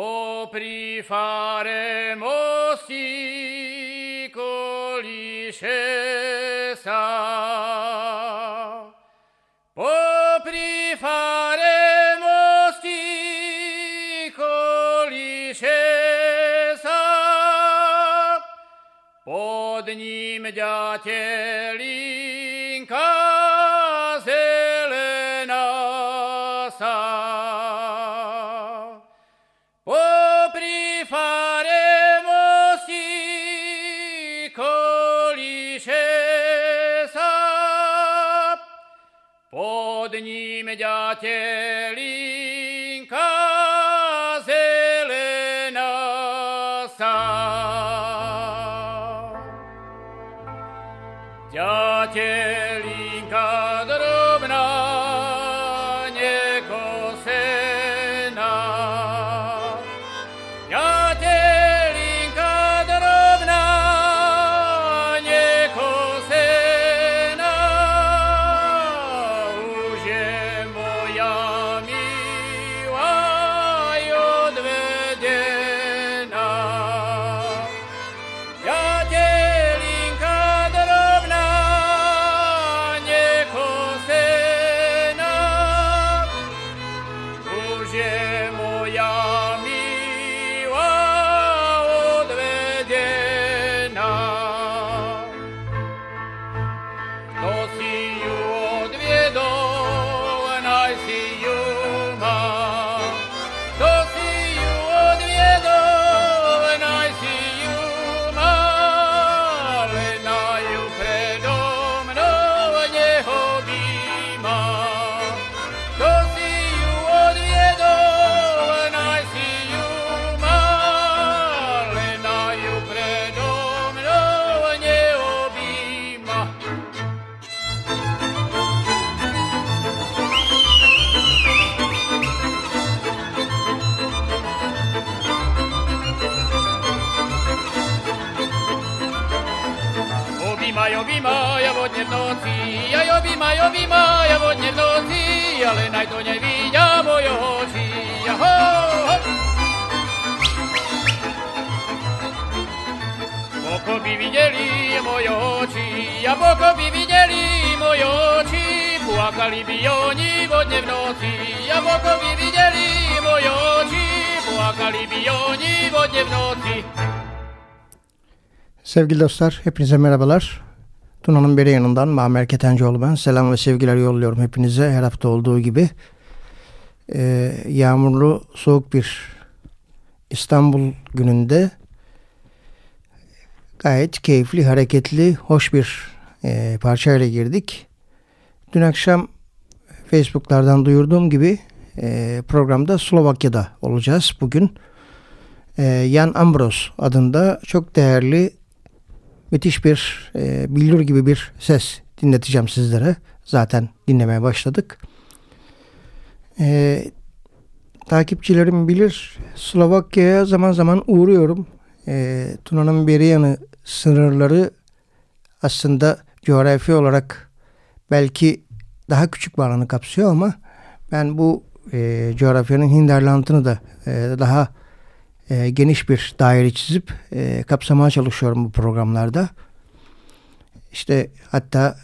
opri faremo sì coliscesa opri faremo sì coliscesa pod nim ďateli 家千里 I see you. Nace, yo pillé, Sevgili dostlar, hepinize merhabalar. Tuna'nın beri yanından Mamer Ketencoğlu ben. Selam ve sevgiler yolluyorum hepinize her hafta olduğu gibi. Ee, yağmurlu, soğuk bir İstanbul gününde gayet keyifli, hareketli, hoş bir e, parçayla girdik. Dün akşam Facebook'lardan duyurduğum gibi e, programda Slovakya'da olacağız bugün. E, Jan Ambros adında çok değerli müthiş bir e, billur gibi bir ses dinleteceğim sizlere. Zaten dinlemeye başladık. E, takipçilerim bilir Slovakya'ya zaman zaman uğruyorum. e, Tuna'nın beri yanı sınırları aslında coğrafi olarak belki daha küçük bir alanı kapsıyor ama ben bu e, coğrafyanın hinterlandını da e, daha e, geniş bir daire çizip e, kapsamaya çalışıyorum bu programlarda. İşte hatta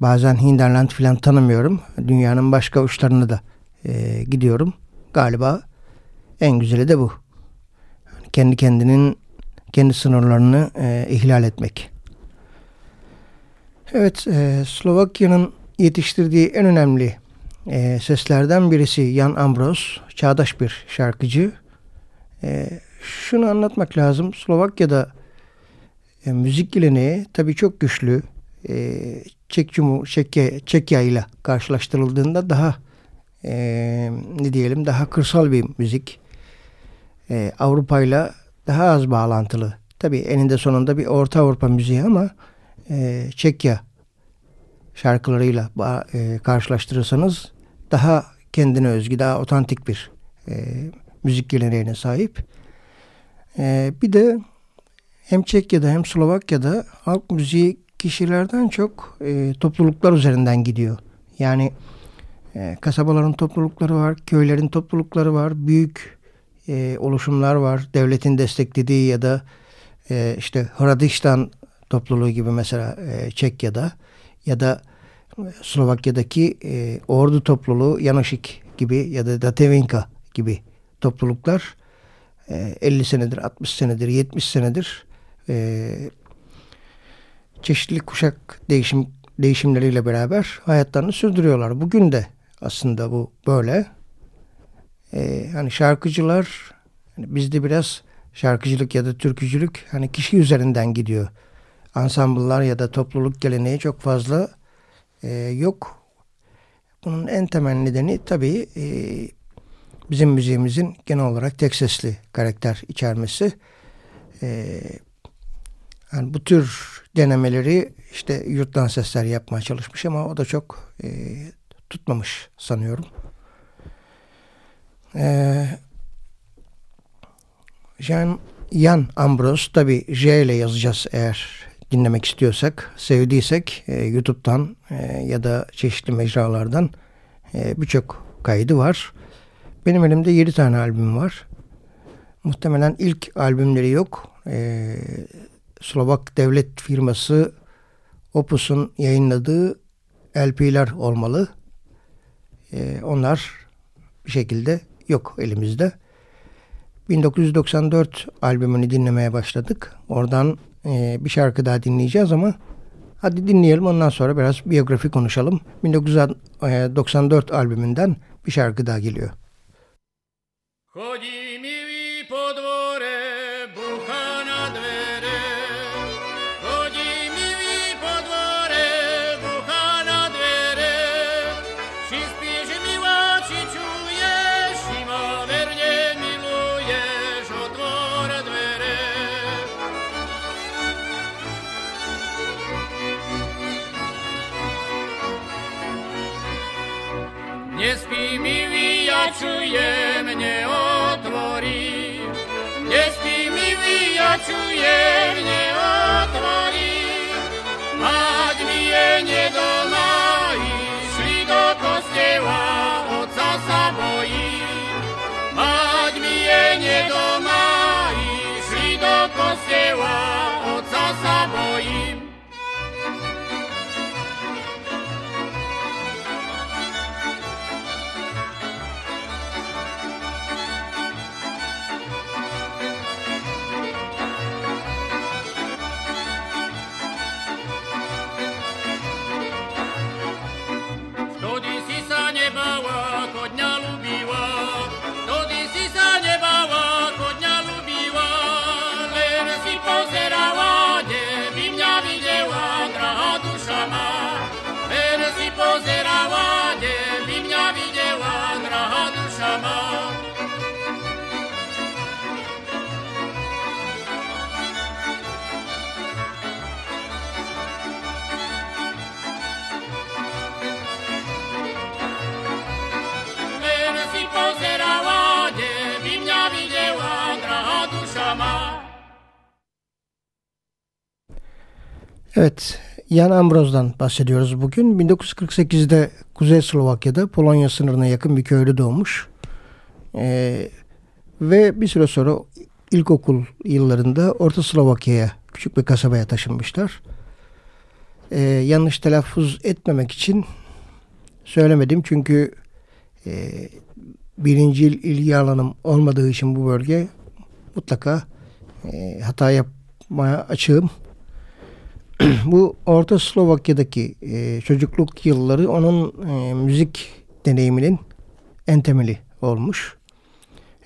bazen Hinterland filan tanımıyorum. Dünyanın başka uçlarına da e, gidiyorum. Galiba en güzeli de bu. Kendi kendinin kendi sınırlarını e, ihlal etmek. Evet, e, Slovakya'nın yetiştirdiği en önemli e, seslerden birisi Jan Ambros, çağdaş bir şarkıcı. E, şunu anlatmak lazım, Slovakya'da e, müzik geleneği tabii çok güçlü. E, Çek Cumhur, Çekya, Çekya ile karşılaştırıldığında daha e, ne diyelim daha kırsal bir müzik. E, Avrupa ile daha az bağlantılı. Tabii eninde sonunda bir Orta Avrupa müziği ama e, Çekya şarkılarıyla e, karşılaştırırsanız daha kendine özgü, daha otantik bir e, müzik geleneğine sahip. E, bir de hem Çekya'da hem Slovakya'da halk müziği kişilerden çok e, topluluklar üzerinden gidiyor. Yani e, kasabaların toplulukları var, köylerin toplulukları var, büyük e, oluşumlar var. Devletin desteklediği ya da e, işte Hradiştan topluluğu gibi mesela e, Çekya'da ya da Slovakya'daki e, ordu topluluğu Yanoşik gibi ya da Datevinka gibi topluluklar e, 50 senedir, 60 senedir, 70 senedir e, çeşitli kuşak değişim değişimleriyle beraber hayatlarını sürdürüyorlar. Bugün de aslında bu böyle. Ee, hani şarkıcılar hani bizde biraz şarkıcılık ya da türkücülük hani kişi üzerinden gidiyor. Ansambıllar ya da topluluk geleneği çok fazla e, yok. Bunun en temel nedeni tabii e, bizim müziğimizin genel olarak tek sesli karakter içermesi. E, yani bu tür denemeleri işte yurttan sesler yapmaya çalışmış ama o da çok e, tutmamış sanıyorum. E, Jean Jan Ambros tabi J ile yazacağız eğer dinlemek istiyorsak, sevdiysek e, YouTube'dan e, ya da çeşitli mecralardan e, birçok kaydı var. Benim elimde 7 tane albüm var. Muhtemelen ilk albümleri yok. E, Slovak devlet firması Opus'un yayınladığı LP'ler olmalı. E, onlar bir şekilde yok elimizde. 1994 albümünü dinlemeye başladık. Oradan e, bir şarkı daha dinleyeceğiz ama hadi dinleyelim ondan sonra biraz biyografi konuşalım. 1994 albümünden bir şarkı daha geliyor. Chodí mi vyjačujem, neotvorí. Nespí mi vyjačujem, neotvorí. Mať mi je nedoma, išli do kostela, oca sa bojí. Mať mi je nedoma, išli do kostela, oca sa bojím. Evet, Jan Ambros'dan bahsediyoruz bugün. 1948'de Kuzey Slovakya'da Polonya sınırına yakın bir köyde doğmuş. Ee, ve bir süre sonra ilkokul yıllarında Orta Slovakya'ya, küçük bir kasabaya taşınmışlar. Ee, yanlış telaffuz etmemek için söylemedim çünkü e, birinci ilgi alanım olmadığı için bu bölge mutlaka e, hata yapmaya açığım. bu Orta Slovakya'daki e, çocukluk yılları onun e, müzik deneyiminin en temeli olmuş.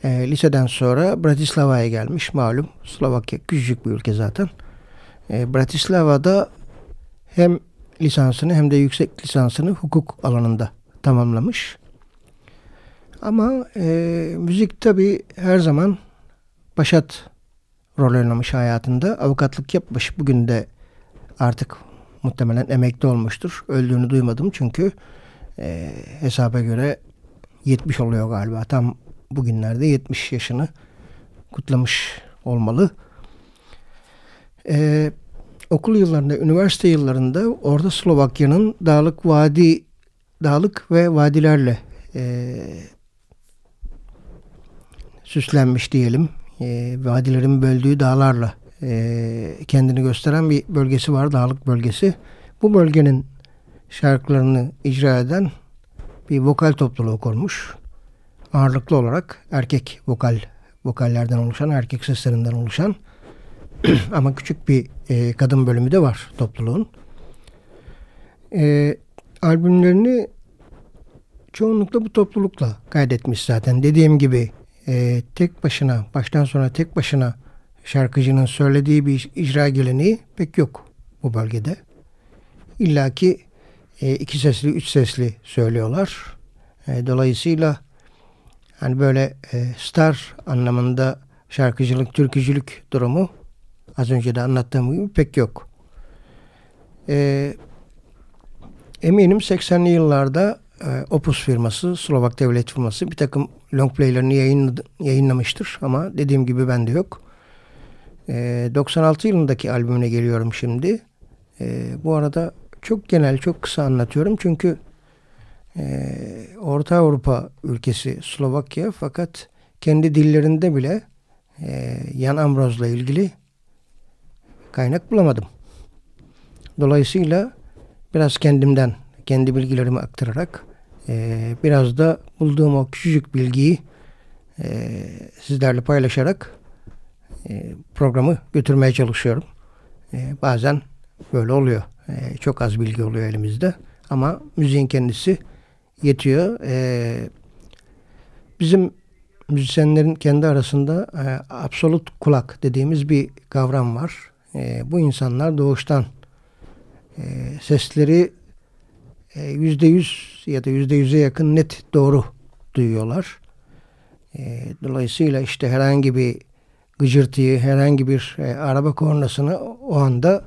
E, liseden sonra Bratislava'ya gelmiş malum. Slovakya küçücük bir ülke zaten. E, Bratislava'da hem lisansını hem de yüksek lisansını hukuk alanında tamamlamış. Ama e, müzik tabi her zaman başat rol oynamış hayatında. Avukatlık yapmış. Bugün de artık muhtemelen emekli olmuştur. Öldüğünü duymadım çünkü e, hesaba göre 70 oluyor galiba. Tam bugünlerde 70 yaşını kutlamış olmalı. E, okul yıllarında, üniversite yıllarında orada Slovakya'nın dağlık vadi, dağlık ve vadilerle e, süslenmiş diyelim. E, vadilerin böldüğü dağlarla e, kendini gösteren bir bölgesi var, dağlık bölgesi. Bu bölgenin şarkılarını icra eden bir vokal topluluğu kurmuş. Ağırlıklı olarak erkek vokal vokallerden oluşan, erkek seslerinden oluşan ama küçük bir e, kadın bölümü de var topluluğun. E, albümlerini çoğunlukla bu toplulukla kaydetmiş zaten. Dediğim gibi e, tek başına, baştan sona tek başına şarkıcının söylediği bir icra geleneği pek yok bu bölgede. İlla ki e, iki sesli, üç sesli söylüyorlar. E, dolayısıyla hani böyle e, star anlamında şarkıcılık, türkücülük durumu az önce de anlattığım gibi pek yok. E, eminim 80'li yıllarda e, Opus firması, Slovak devlet firması bir takım long playlerini yayın, yayınlamıştır. Ama dediğim gibi bende yok. E, 96 yılındaki albümüne geliyorum şimdi. E, bu arada çok genel, çok kısa anlatıyorum. Çünkü e, Orta Avrupa ülkesi Slovakya fakat kendi dillerinde bile e, Jan Ambros'la ilgili kaynak bulamadım. Dolayısıyla biraz kendimden, kendi bilgilerimi aktararak e, biraz da bulduğum o küçücük bilgiyi e, sizlerle paylaşarak e, programı götürmeye çalışıyorum. E, bazen böyle oluyor. E, çok az bilgi oluyor elimizde. Ama müziğin kendisi yetiyor. E, bizim müzisyenlerin kendi arasında e, absolut kulak dediğimiz bir kavram var. E, bu insanlar doğuştan e, sesleri yüzde yüz ya da yüzde yüze yakın net doğru duyuyorlar. E, dolayısıyla işte herhangi bir gıcırtıyı, herhangi bir e, araba kornasını o anda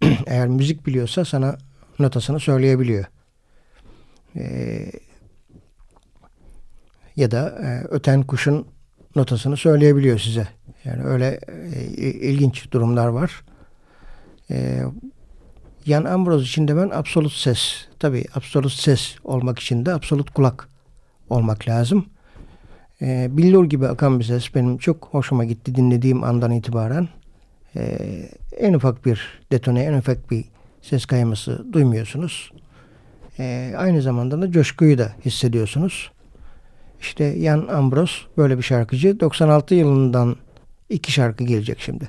eğer müzik biliyorsa sana notasını söyleyebiliyor. E, ya da e, öten kuşun notasını söyleyebiliyor size. Yani öyle e, ilginç durumlar var. E, Jan Ambros için de ben absolut ses. Tabi absolut ses olmak için de absolut kulak olmak lazım. E, billur gibi akan bir ses benim çok hoşuma gitti dinlediğim andan itibaren. E, en ufak bir detone, en ufak bir ses kayması duymuyorsunuz. E, aynı zamanda da coşkuyu da hissediyorsunuz. İşte Jan Ambros böyle bir şarkıcı. 96 yılından iki şarkı gelecek şimdi.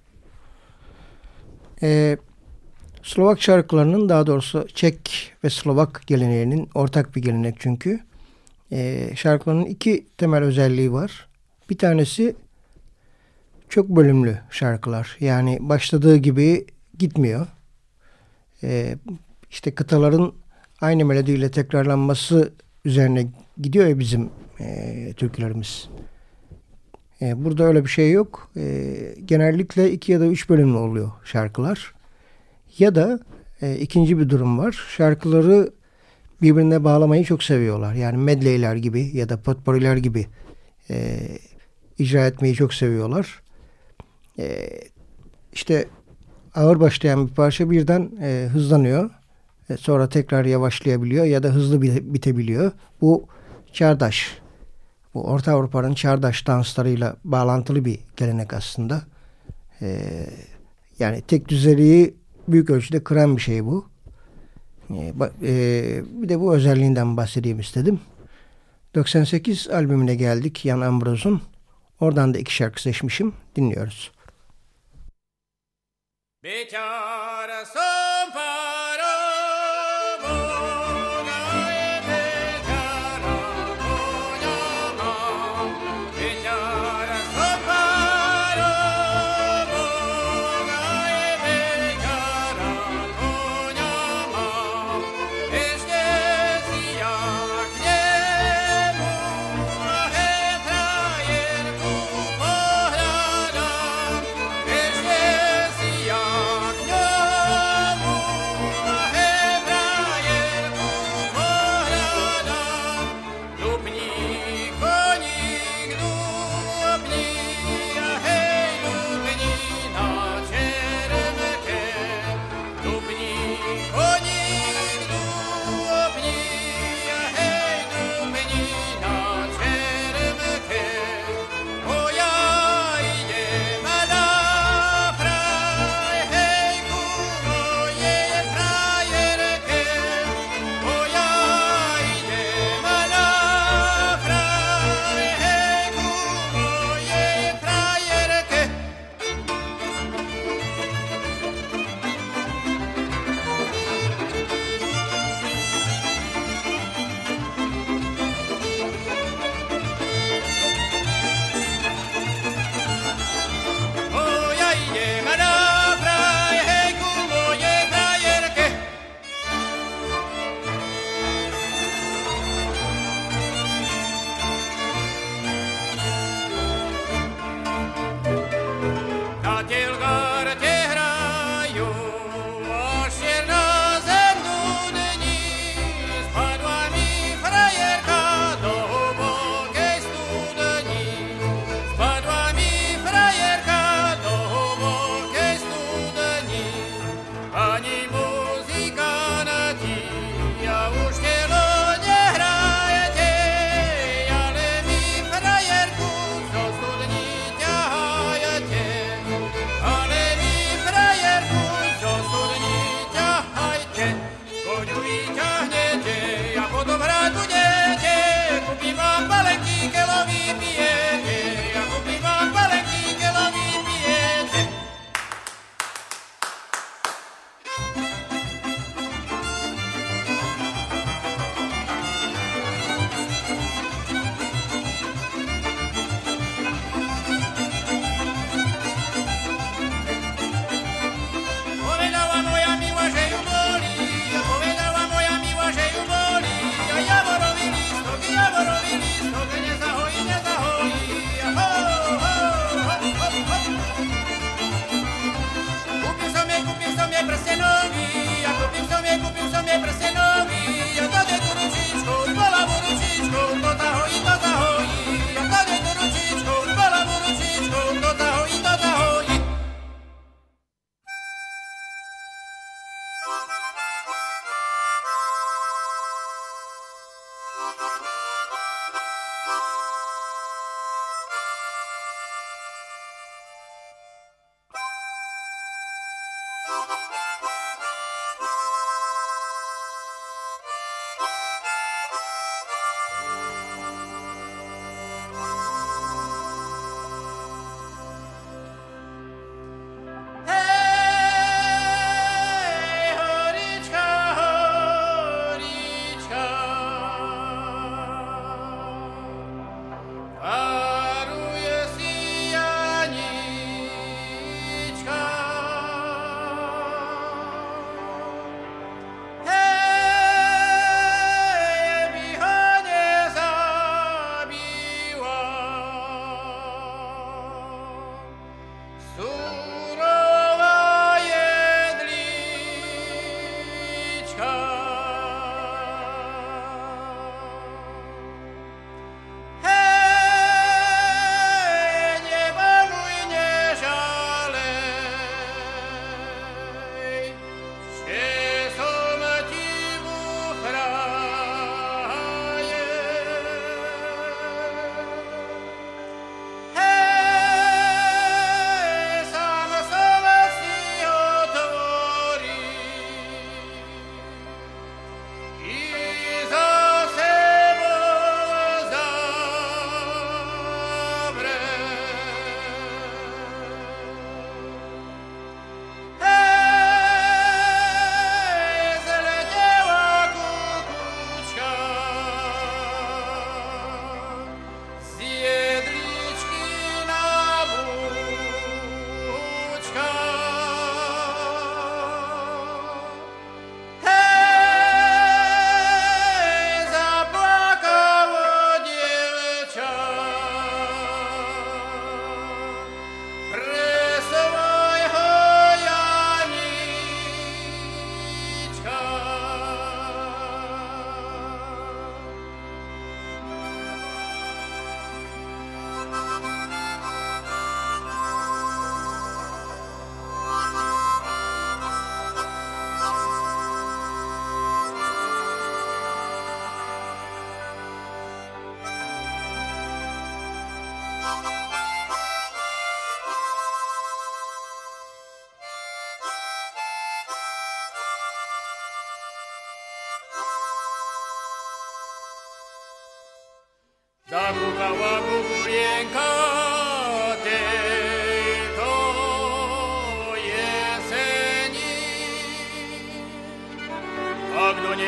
E, Slovak şarkılarının daha doğrusu Çek ve Slovak geleneğinin ortak bir gelenek çünkü. E, şarkılarının iki temel özelliği var. Bir tanesi çok bölümlü şarkılar. Yani başladığı gibi gitmiyor. E, işte kıtaların aynı melodiyle tekrarlanması üzerine gidiyor ya bizim e, türkülerimiz. E, burada öyle bir şey yok. E, genellikle iki ya da üç bölümlü oluyor şarkılar. Ya da e, ikinci bir durum var. Şarkıları birbirine bağlamayı çok seviyorlar. Yani medleyler gibi ya da potpourriler gibi icra etmeyi çok seviyorlar. E, işte ağır başlayan bir parça birden hızlanıyor. Sonra tekrar yavaşlayabiliyor ya da hızlı bitebiliyor. Bu çağdaş, bu Orta Avrupa'nın çağdaş danslarıyla bağlantılı bir gelenek aslında. E, yani tek düzeliği büyük ölçüde kıran bir şey bu. E, bir de bu özelliğinden bahsedeyim istedim. 98 albümüne geldik Jan Ambros'un. Oradan da iki şarkı seçmişim. Dinliyoruz.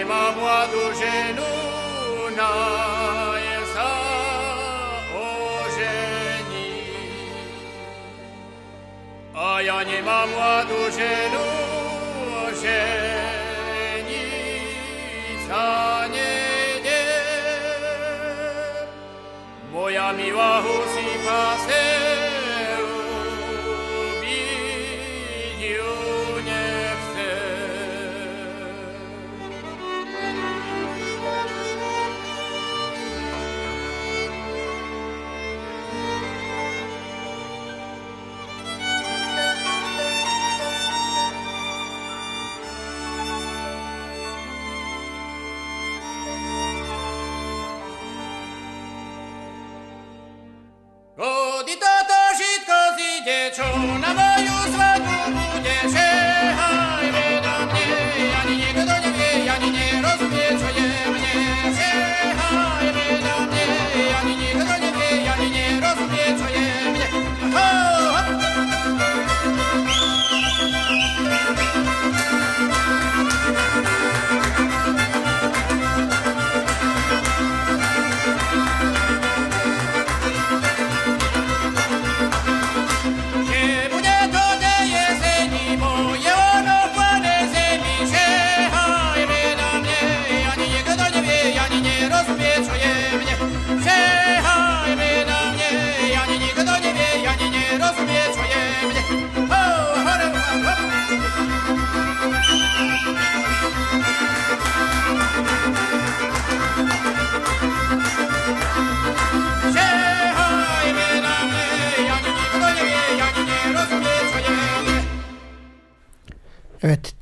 m-am aduce nunaie sa ožení. A ja nemám mladú ženu, ženiť sa nejdem. Moja milá husí pasé,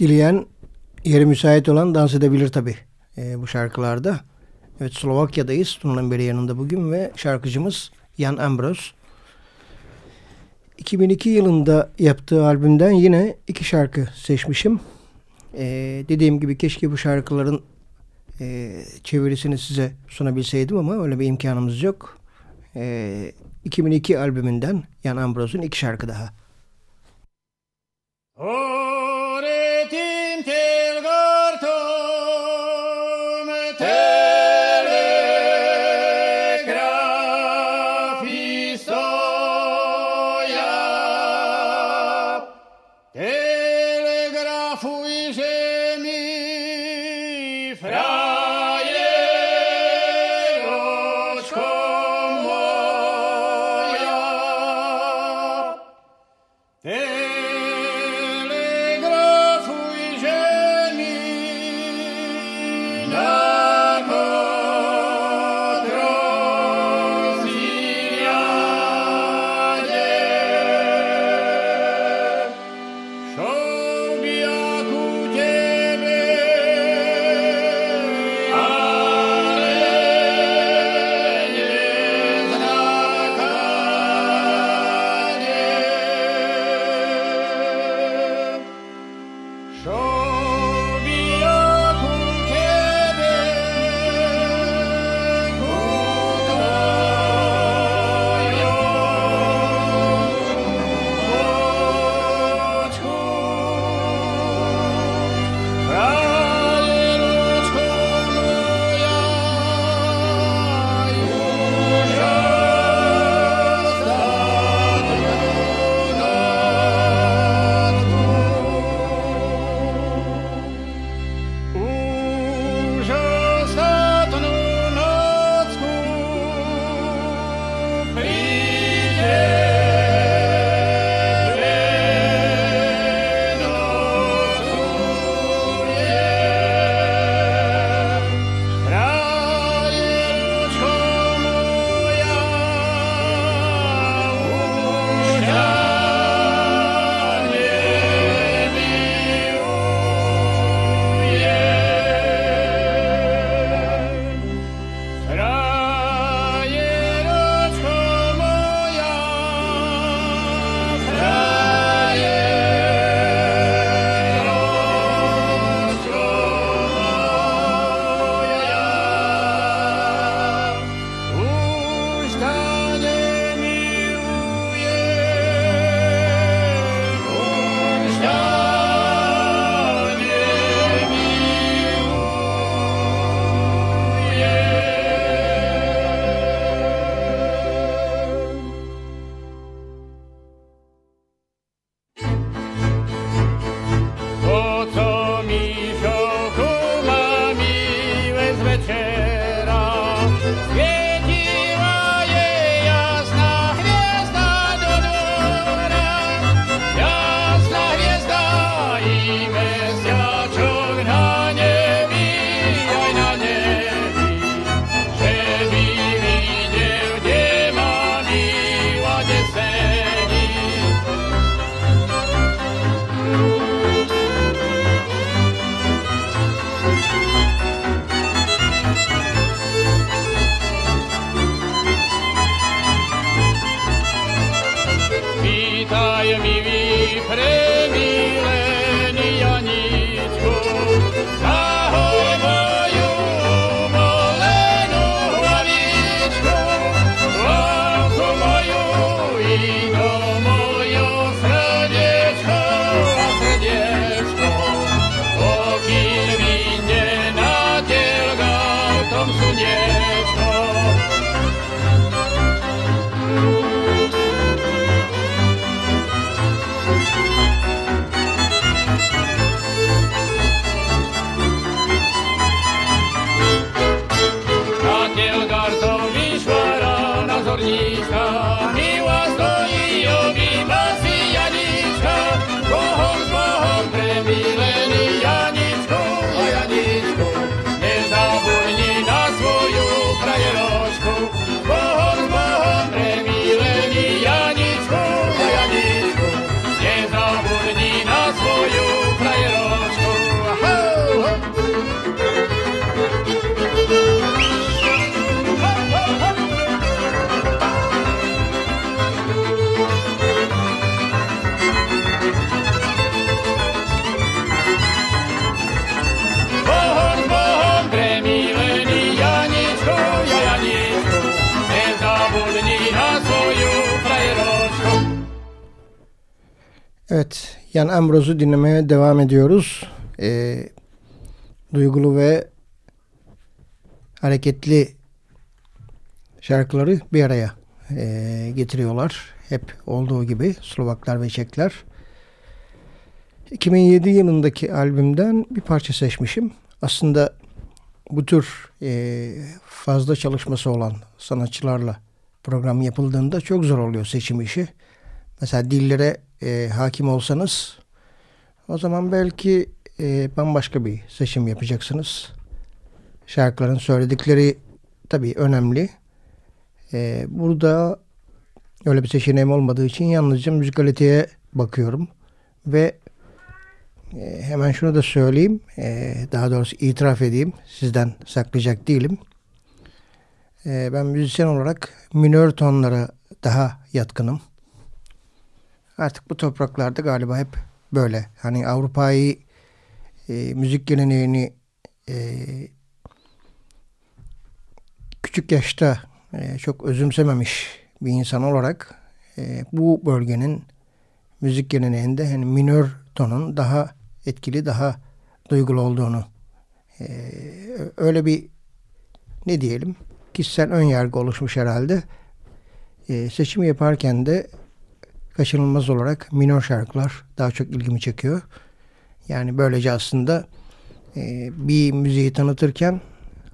dileyen yeri müsait olan dans edebilir tabi e, bu şarkılarda. Evet Slovakya'dayız. Tuna'nın beri yanında bugün ve şarkıcımız Jan Ambros. 2002 yılında yaptığı albümden yine iki şarkı seçmişim. Ee, dediğim gibi keşke bu şarkıların e, çevirisini size sunabilseydim ama öyle bir imkanımız yok. Ee, 2002 albümünden Jan Ambrose'un iki şarkı daha. Ore Yan Ambros'u dinlemeye devam ediyoruz. Ee, duygulu ve hareketli şarkıları bir araya e, getiriyorlar. Hep olduğu gibi Slovaklar ve Çekler. 2007 yılındaki albümden bir parça seçmişim. Aslında bu tür e, fazla çalışması olan sanatçılarla program yapıldığında çok zor oluyor seçim işi. Mesela dillere e, hakim olsanız o zaman belki e, bambaşka bir seçim yapacaksınız. Şarkıların söyledikleri tabii önemli. E, burada öyle bir seçeneğim olmadığı için yalnızca müzikaliteye bakıyorum. Ve e, hemen şunu da söyleyeyim. E, daha doğrusu itiraf edeyim. Sizden saklayacak değilim. E, ben müzisyen olarak minör tonlara daha yatkınım. Artık bu topraklarda galiba hep böyle. Hani Avrupa'yı e, müzik geleneğini e, küçük yaşta e, çok özümsememiş bir insan olarak e, bu bölgenin müzik geleneğinde hani minör tonun daha etkili, daha duygulu olduğunu e, öyle bir ne diyelim kişisel ön yargı oluşmuş herhalde. E, seçimi yaparken de kaçınılmaz olarak minor şarkılar daha çok ilgimi çekiyor. Yani böylece aslında e, bir müziği tanıtırken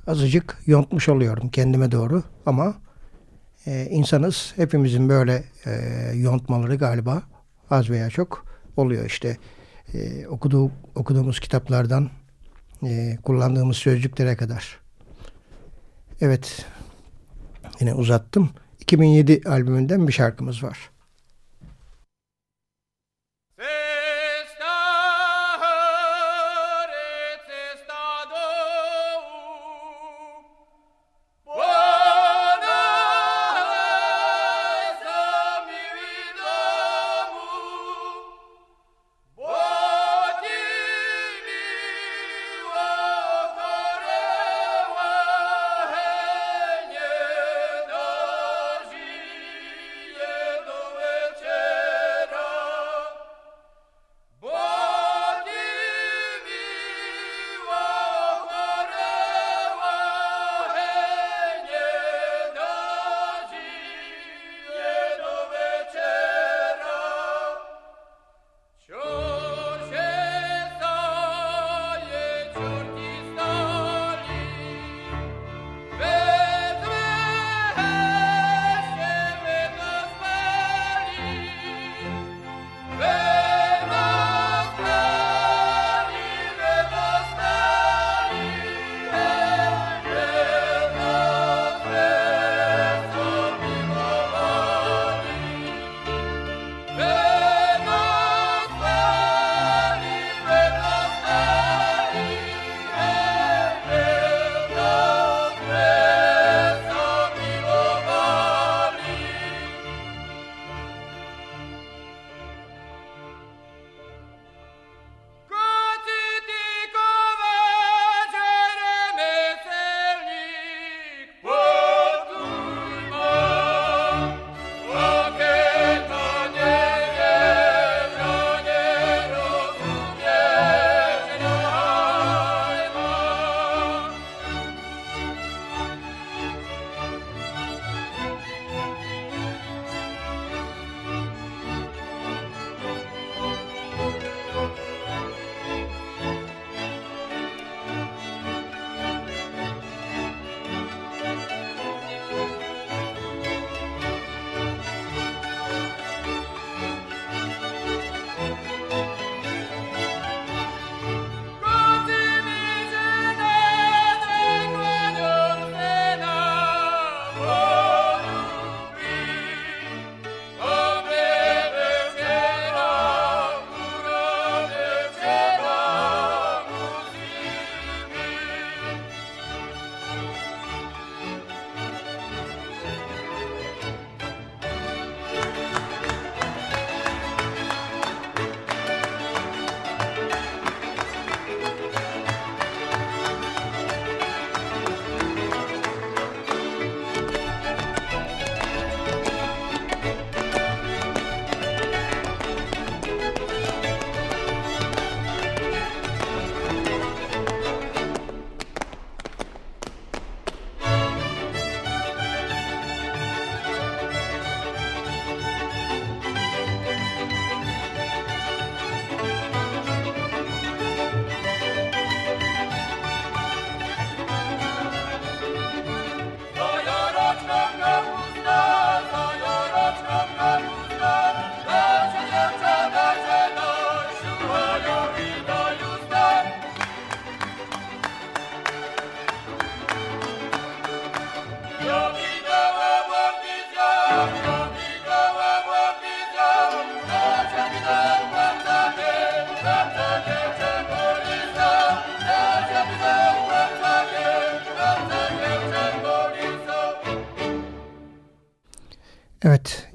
azıcık yontmuş oluyorum kendime doğru ama e, insanız hepimizin böyle e, yontmaları galiba az veya çok oluyor işte e, okuduğu, okuduğumuz kitaplardan e, kullandığımız sözcüklere kadar. Evet yine uzattım. 2007 albümünden bir şarkımız var.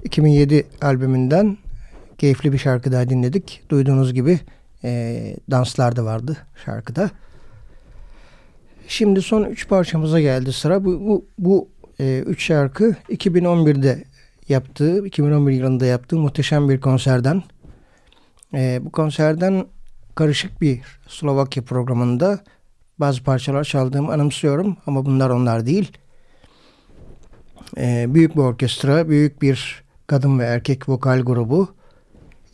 2007 albümünden keyifli bir şarkı daha dinledik. Duyduğunuz gibi e, danslar da vardı şarkıda. Şimdi son üç parçamıza geldi sıra. Bu, bu, bu e, üç şarkı 2011'de yaptığı, 2011 yılında yaptığı muhteşem bir konserden. E, bu konserden karışık bir Slovakya programında bazı parçalar çaldığımı anımsıyorum ama bunlar onlar değil. E, büyük bir orkestra, büyük bir kadın ve erkek vokal grubu,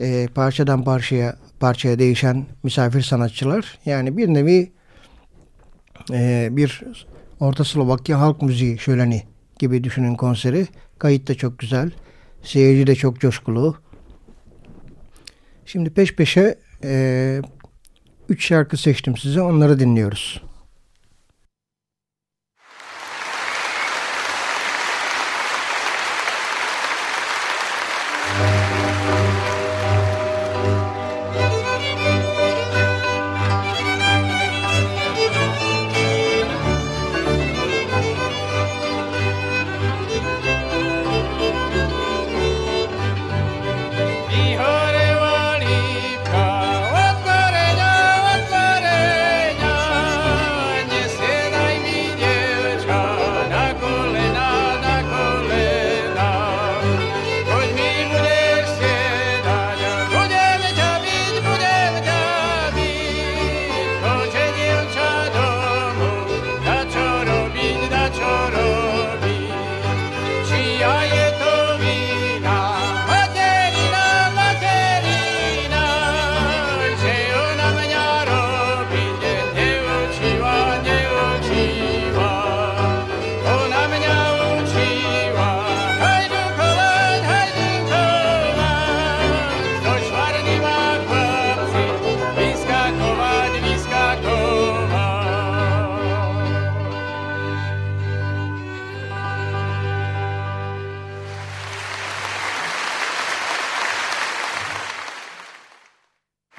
e, parçadan parçaya parçaya değişen misafir sanatçılar. Yani bir nevi e, bir Orta Slovakya halk müziği şöleni gibi düşünün konseri. Kayıt da çok güzel. Seyirci de çok coşkulu. Şimdi peş peşe e, üç şarkı seçtim size. Onları dinliyoruz.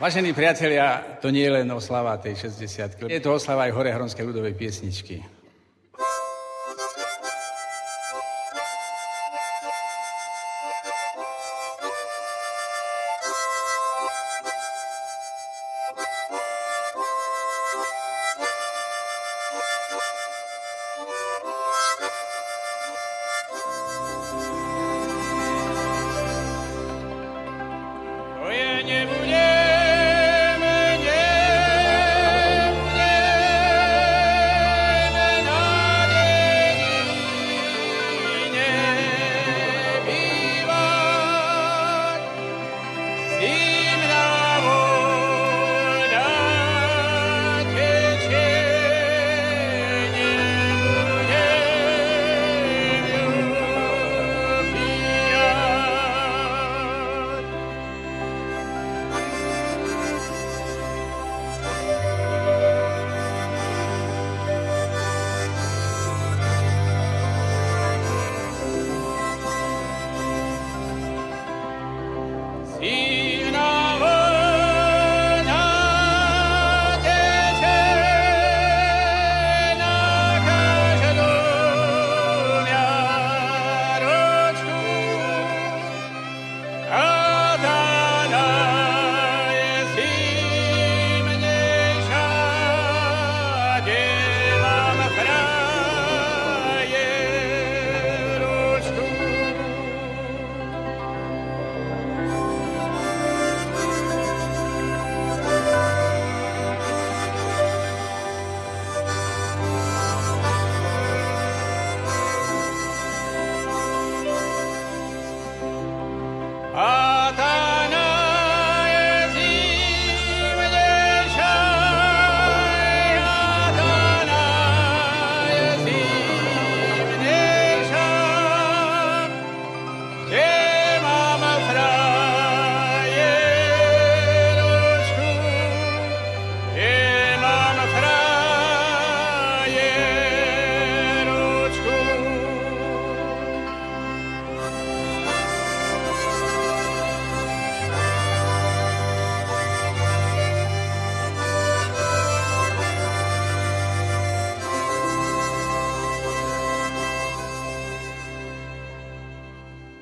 Vážení priatelia, to nie je len oslava tej 60 Je to oslava aj Horehronskej ľudovej piesničky.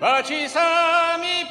Oči sa mi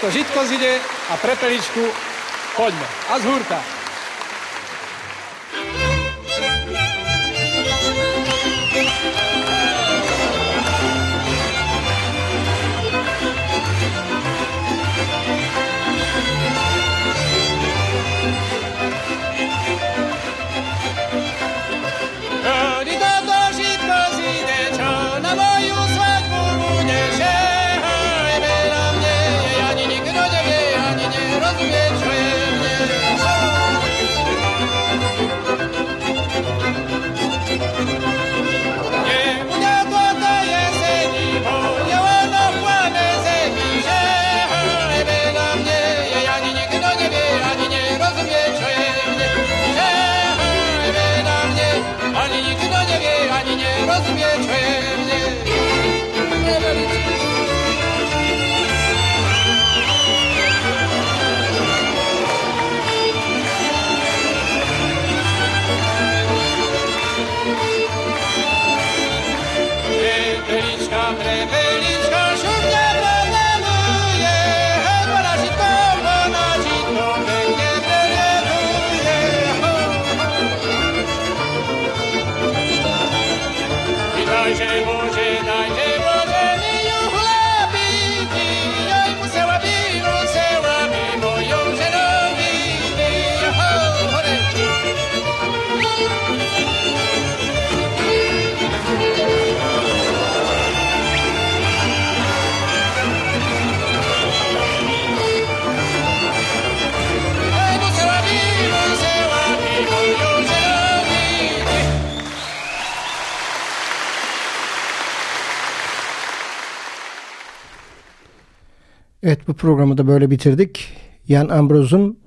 to žitko zide a prepeličku poďme. A z hurta. Programı da böyle bitirdik. Jan Ambros'un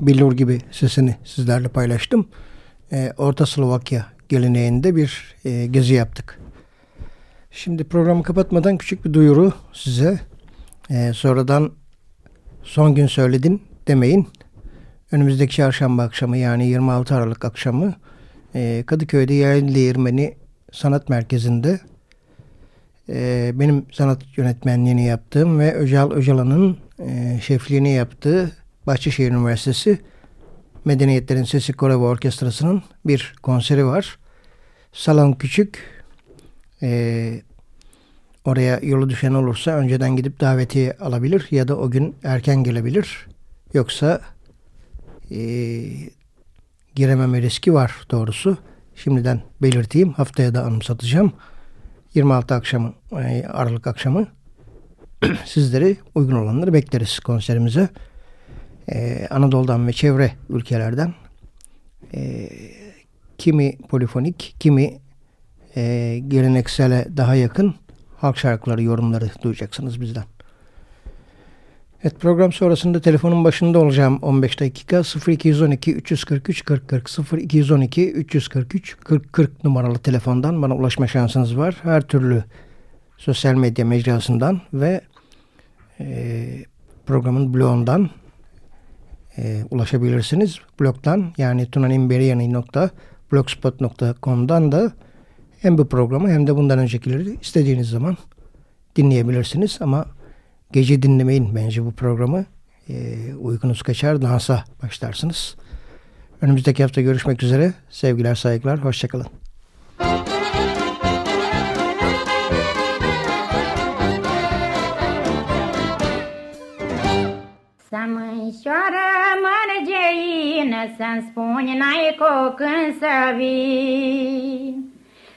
billur gibi sesini sizlerle paylaştım. Ee, Orta Slovakya geleneğinde bir e, gezi yaptık. Şimdi programı kapatmadan küçük bir duyuru size. Ee, sonradan son gün söyledin demeyin. Önümüzdeki çarşamba akşamı yani 26 Aralık akşamı e, Kadıköy'de Yayın Değirmeni Sanat Merkezi'nde e, benim sanat yönetmenliğini yaptığım ve Öcal Öcalan'ın e, şefliğini yaptığı Bahçeşehir Üniversitesi Medeniyetlerin Sesi Koro Orkestrası'nın bir konseri var. Salon küçük. E, oraya yolu düşen olursa önceden gidip davetiye alabilir ya da o gün erken gelebilir. Yoksa e, girememe riski var doğrusu. Şimdiden belirteyim. Haftaya da anımsatacağım. 26 akşamı, e, Aralık akşamı sizleri uygun olanları bekleriz konserimize. Ee, Anadolu'dan ve çevre ülkelerden e, kimi polifonik, kimi e, geleneksele daha yakın halk şarkıları yorumları duyacaksınız bizden. Evet program sonrasında telefonun başında olacağım 15 dakika 0212 343 40 40 0212 343 40 40 numaralı telefondan bana ulaşma şansınız var. Her türlü sosyal medya mecrasından ve e, programın blogundan e, ulaşabilirsiniz. Blogdan yani tunanimberiani.blogspot.com'dan da hem bu programı hem de bundan öncekileri istediğiniz zaman dinleyebilirsiniz ama Gece dinlemeyin bence bu programı. E, uykunuz kaçar, dansa başlarsınız. Önümüzdeki hafta görüşmek üzere. Sevgiler, saygılar, hoşçakalın. Să mărgeină, să-mi spuni n-ai cu când să vii.